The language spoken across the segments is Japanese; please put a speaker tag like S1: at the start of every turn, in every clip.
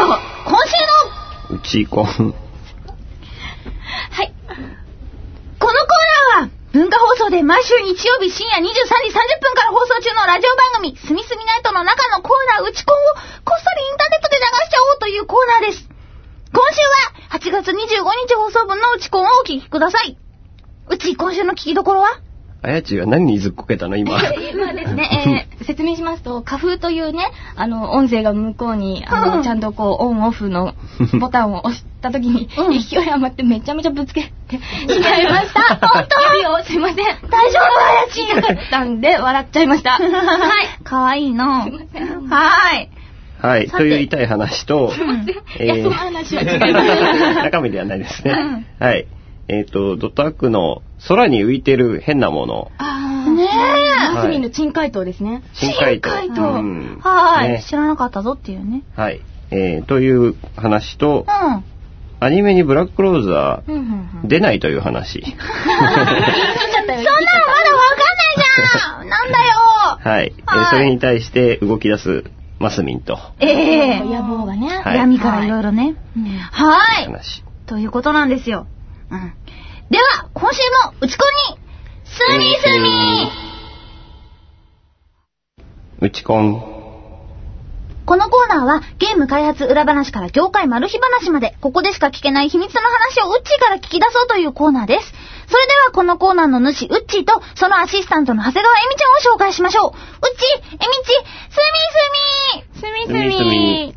S1: と、今週の、
S2: うちこん。
S1: はい。このコーナーは、文化放送で毎週日曜日深夜23時30分から放送中のラジオ番組、すみすみナイトの中のコーナー、うちこんをこっそりインターネットで流しちゃおうというコーナーです。今週は、8月25日放送分のうちこんをお聞きください。うち、今週の聞きどころは？
S2: あやちが何にずっこけたの今？
S3: 今ですね、えー 説明しますと、花粉というね、あの、音声が向こうに、あの、
S1: うん
S3: ちゃんとこう、オンオフの ボタンを押した時に、
S1: うん
S3: 勢い余ってめちゃめちゃぶつけてしまいました。本当指をすいません。
S1: 大丈夫？あやち
S3: たんで、笑っちゃいました。はい。
S1: かわいいの。
S3: すいません。
S1: はーい。
S2: はい。という言いたい話と、
S3: いや、その話は違います。
S2: 中身ではないですね。はい。えっ、と、ドットアックの空に浮いてる変なもの。
S3: あー。
S1: ねえ。
S3: マスミンの珍回答ですね。
S2: 深海と。
S1: 深海と
S2: うん
S1: はーい、
S2: ね
S1: 知らなかったぞっていうね。
S2: はい。えー、という話と
S1: う、ん。
S2: アニメにブラックローズは
S3: うんうんうん。
S2: 出ないという話。
S3: ちゃったよ。
S1: そんなのまだわかんないじゃんなんだよ
S2: はい。それに対して動き出すマスミンと
S1: ええ
S3: 野望がね。
S2: はい
S1: 闇からいろいろね。
S3: うん
S1: はーい。
S2: 話。
S1: ということなんですよ。うん。では、今週も、うちこに、すみすみ
S2: うちこん。
S1: このコーナーは、ゲーム開発裏話から業界マル秘話まで、ここでしか聞けない秘密の話をウッチーから聞き出そうというコーナーです。それでは、このコーナーの主、ウッチーと、そのアシスタントの長谷川えみちゃんを紹介しましょう。ウッチー、えみち、すみすみ
S3: すみ
S2: すみすみ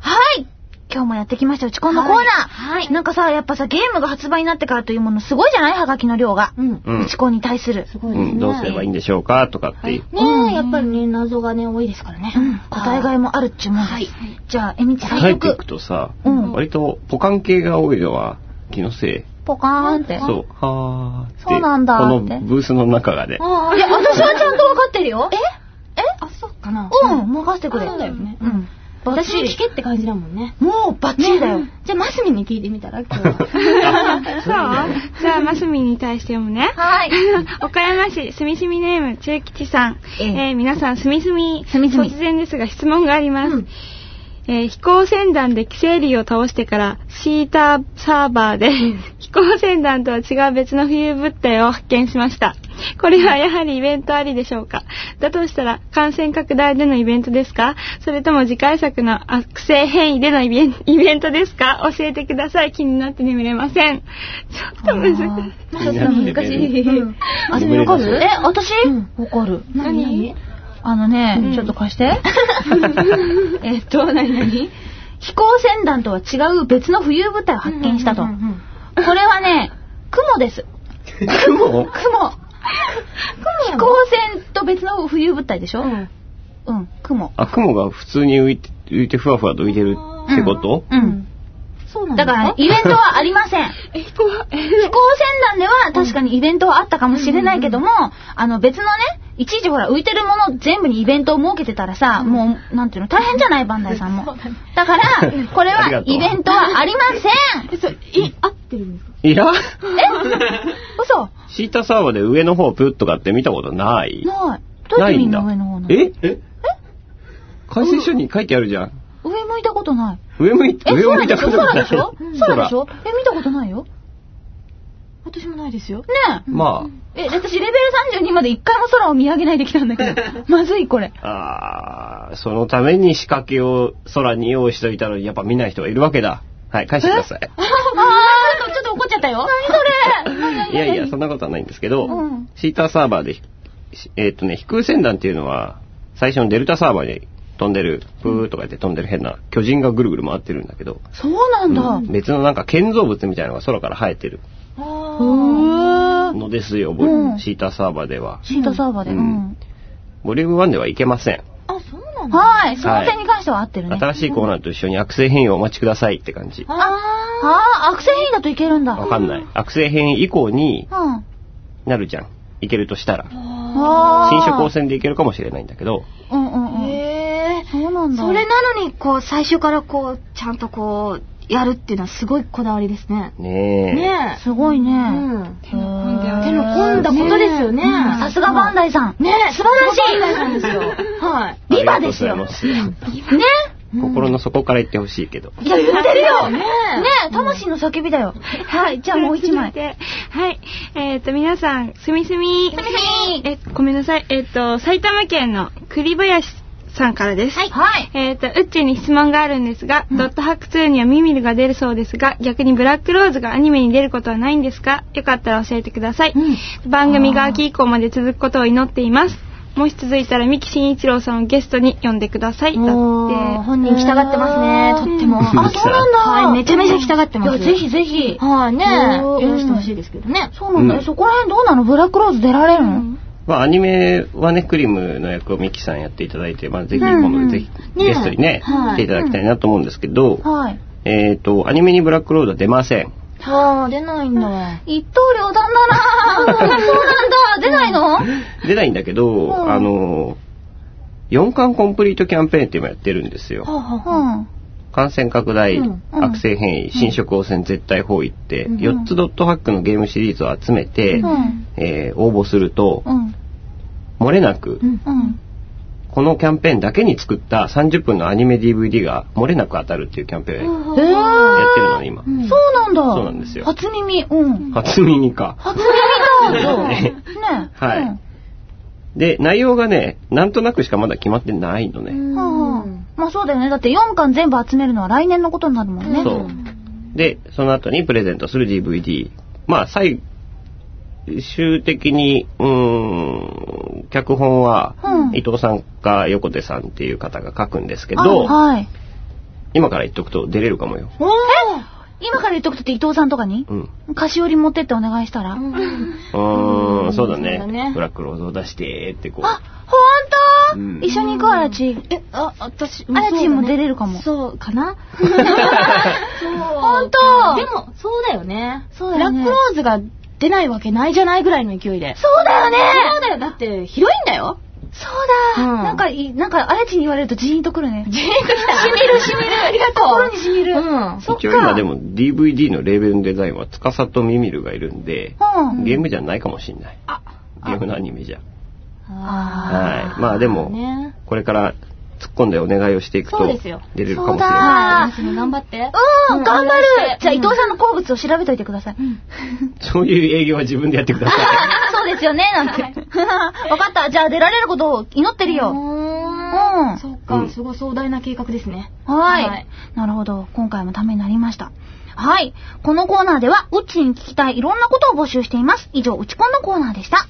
S1: はい。今日もやってきました、うちこんのコーナー。
S3: はい
S1: なんかさ、やっぱさ、ゲームが発売になってからというもの、すごいじゃない？はがきの量が。
S3: うん。
S2: うん
S1: うちこんに対する。
S3: すごいですね。
S2: うん、どうすればいいんでしょうか？とかっていう。
S3: ねえ、やっぱりね、謎がね、多いですからね。
S1: うん。答えがいもあるっちゅうもんです。
S3: はい
S1: じゃあ、えみち早速
S2: 入っていく、とさ、
S1: うん
S2: 割とポカン系が多いのは気のせい。
S1: ポカーンって。
S2: そう、はー。
S1: そうなんだ
S2: このブースの中がで。
S3: あ
S1: いや、私はちゃんとわかってるよ。え？え？
S3: あ、そうかな。
S1: うん、任せてくれ。
S3: そうだよね
S1: うん。バッ
S3: 私に聞。けって感じだもんね。
S1: もうバッチリだよ。
S3: じゃあ、マスミンに聞いてみたら、今日は。
S4: そうじゃあ、マスミンに対してもね。
S1: はい。
S4: 岡山市すみすみネーム中吉さん、
S1: ええ
S4: えー皆さんすみすみ
S1: すみすみ
S4: 突然ですが質問があります、
S1: うん
S4: えー飛行船団でキセイリーを倒してからシーターサーバーで、飛行船団とは違う別の浮遊物体を発見しました これはやはりイベントありでしょうか？だとしたら感染拡大でのイベントですか？それとも次回作の悪性変異でのイベンイベントですか？教えてください。気になって眠れません。ちょっと難しい。
S3: 難し
S2: る
S3: い。
S1: あ、
S2: 眠れません
S1: え、私？わかる。
S3: 何？
S1: あのね、ちょっと貸して。えっと、何？何？飛行船団とは違う別の浮遊物体を発見したと。
S3: うんうんうん。
S1: これはね、雲です。
S2: 雲？
S1: 雲。飛行船と別の浮遊物体でしょ？
S3: うん。
S1: うん、雲。
S2: あ、雲が普通に浮いて、浮いてふわふわと浮いてるってこと？
S1: うん。
S3: そうなんですか？
S1: だからね、イベントはありません。
S4: え飛行
S1: 船団では確かにイベントはあったかもしれないけども、あの別のね、いちいちほら浮いてるもの全部にイベントを設けてたらさ、もう、なんていうの、大変じゃないバンダイさんも。だから、これはイベントはありません。
S3: え、そう、い、合ってるんですか？
S2: いや、
S1: 嘘
S2: シータサーバーで上の方プッとかって見たことない？
S1: ない。どうやってみんな
S2: ないんだ
S1: 上の方なの
S2: え？え？解説書に書いてあるじゃん。
S1: 上向いたことない。
S2: 上向いて、
S1: え、
S2: 上を見たことない。
S1: 空でしょ？空でしょ？え、見たことないよ。ね
S3: 私もないですよ。
S2: ま
S1: え。え、私レベル32まで一回も空を見上げないできたんだけど。まずいこれ。
S2: あ、あーそのために仕掛けを空に用意しといたのにやっぱ見ない人がいるわけだ。はい、返してください。
S1: あー、ちょっと怒っちゃったよ。何それ？
S2: いやいや、そんなことはないんですけど、
S1: うん
S2: シーターサーバーで、しえーっ、とね、飛空船団っていうのは、最初のデルタサーバーに飛んでる、プーとか言って飛んでる変な巨人がぐるぐる回ってるんだけど、
S1: そうなんだ。
S2: うん別のなんか建造物みたいなのが空から生えてる。のですよ、
S1: うん
S2: シーターサーバーでは。
S1: シートサーバーで。
S2: う
S1: うんん。
S2: ボリューム1ではいけません。
S3: あ、そうなんだ。
S1: はい。その点に関しては合ってるね。
S2: 新しいコーナーと一緒に悪性変異をお待ちくださいって感じ。
S1: ああ、悪性変異だといけるんだ。
S2: わかんない。悪性変異以降に
S1: うん。
S2: なるじゃん。いけるとしたら。
S1: あ
S2: 新色汚染でいけるかもしれないんだけど、
S1: うんうんうん。
S3: へえ。
S1: そうなんだ。
S3: それなのに、こう、最初からこう、ちゃんとこう、やるっていうのはすごいこだわりですね。
S2: ねえ。
S3: ね
S1: すごいね。
S3: え。うん。
S1: 手の込んだ
S3: 手の込んだことですよね。
S1: さすがバンダイさん。
S3: ねえ、
S1: 素晴らしい
S3: バンダイさんですよ。はい。
S1: リバですよ。ね
S2: 心の底から言ってほしいけど。
S1: いや、言ってるよね
S3: ね
S1: え、魂の叫びだよ。はい、じゃあもう一枚。
S4: はい。えっ、と、皆さん、すみすみ。
S1: すみすみ
S4: え、ごめんなさい。えっ、と、埼玉県の栗林さんからです。
S1: はい。はい。
S4: えっ、と、うっちーに質問があるんですが、ドットハック2にはミミルが出るそうですが、逆にブラックローズがアニメに出ることはないんですかよかったら教えてください。番組が秋以降まで続くことを祈っています。もし続いたら、三木慎一郎さんをゲストに呼んでください。だって。
S3: 本人来たがってますね、とっても。
S2: うん
S1: あ、そうなんだ。
S3: はい、めちゃめちゃ来たがってます。
S1: ぜひぜひ。
S3: はい、ね許してほしいですけどね。
S1: そうなんだよ。
S2: うん
S1: そこら辺どうなの？ブラックローズ出られるの？
S2: まあ、アニメはね、クリムの役をミキさんやっていただいて、まあ、ぜひ、
S1: うんうん
S2: 今度ぜひ、ゲストにね、
S3: はい
S2: 来ていただきたいなと思うんですけど、
S1: はい。
S2: えっ、と、アニメにブラックロードは出ません。
S3: はあ、出ないんだ。
S1: 一刀両断だな そうなんだ。出ないの？は
S2: 出ないんだけど、
S1: うん
S2: あの、4巻コンプリートキャンペーンっていうのをやってるんですよ。
S3: はあ、はあ、は
S1: うん。
S2: 感染拡大、
S3: うん
S1: うん
S2: 悪性変異、侵食汚染、絶対包囲って、
S3: うん
S2: 4つドットハックのゲームシリーズを集めて、
S1: うん。
S2: えー応募すると、
S1: うん。
S2: 漏れなく。このキャンペーンだけに作った30分のアニメ DVD が漏れなく当たるっていうキャンペーンや
S1: えー
S2: ってるのね、今。
S3: うん
S1: そうなんだ。
S2: そうなんですよ
S1: 初耳。うん。
S2: 初耳か。
S1: 初耳だ。
S2: ね
S1: ね
S2: はい
S1: うん
S2: で、内容がね、なんとなくしかまだ決まってないのね。
S1: はあはあまあそうだよね。だって4巻全部集めるのは来年のことになるもんね。
S2: そう。で、その後にプレゼントする DVD。まあ、最終的に、うーん、脚本は、
S1: うん。
S2: 伊藤さんか横手さんっていう方が書くんですけ
S1: あ
S2: ど、
S1: はい。
S2: 今から言っとくと出れるかもよ。
S1: お今から言っとくとって伊藤さんとかに？
S2: うん。
S1: 菓子折り持ってってお願いしたら、
S3: うん。
S2: うーん、そうだね。ブラックロードを出してってこう。
S1: あ、ほんと、
S2: うん。
S1: 一緒に行くあらち。
S3: え、あ、私、
S1: あやちんも出れるかも。
S3: そうかな？
S1: ほんと
S3: でも、そうだよね。
S1: そうだよね。
S3: ブラックローズが出ないわけないじゃないぐらいの勢いで。
S1: そうだよね
S3: そうだよ。だって、広いんだよ。
S1: そうだ、
S3: うん
S1: なんかい、なんか、あやちに言われるとジーンとくるね。
S3: ジーンときた。
S1: しみるしみる。ありがとう。心にしみる。
S3: うん
S1: そっか。
S2: 一応今でも DVD のレーベルデザインは司とミミルがいるんで、
S1: うん。
S2: ゲームじゃないかもしんない。
S3: あ、
S2: ゲームのアニメじゃ。
S1: あ
S2: はい。まあでも、
S3: ね。
S2: これから突っ込んでお願いをしていくと
S3: そうですよ
S2: 出れるかもしれ
S1: そうだ
S2: ない。
S3: 頑張って。
S1: うん、頑張るじゃあ伊藤さんの好物を調べといてください。
S2: そういう営業は自分でやってくださ
S1: そうですよね、なんて。わかった。じゃあ出られることを祈ってるよ。
S3: う
S1: う
S3: ん。そっ
S2: う
S3: か、
S2: ん
S3: すごい壮大な計画ですね。
S1: はい。
S3: はい
S1: なるほど。今回もためになりました。はい。このコーナーでは、うっちに聞きたいいろんなことを募集しています。以上、うちこんのコーナーでした。